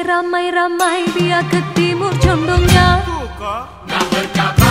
Ramai-ramai biar ke timur condongnya. Nak berkabar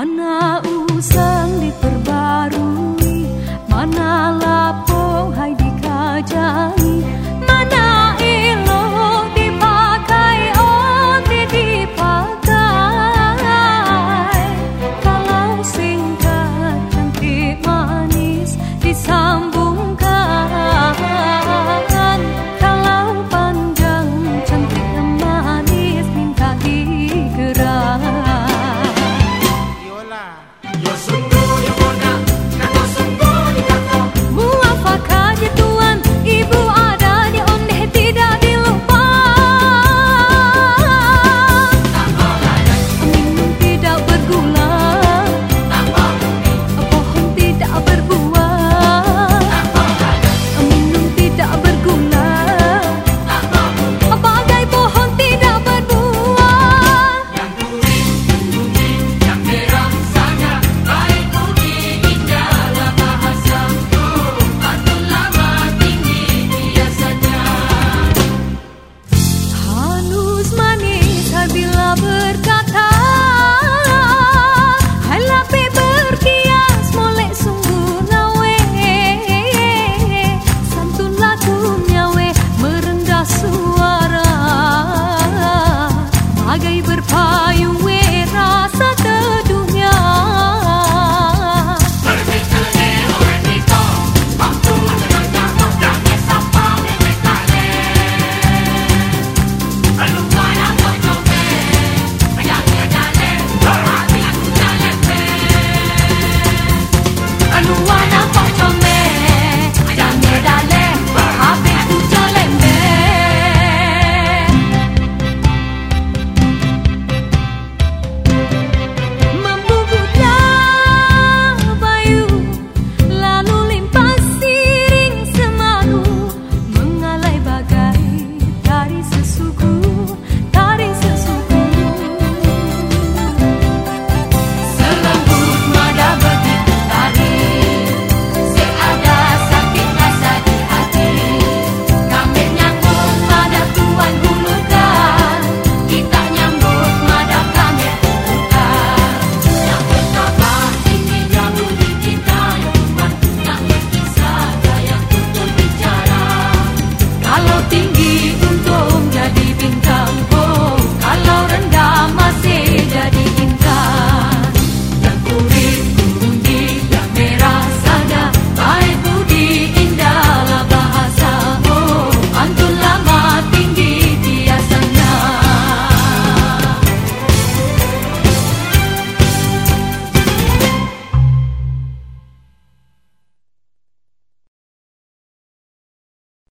Ana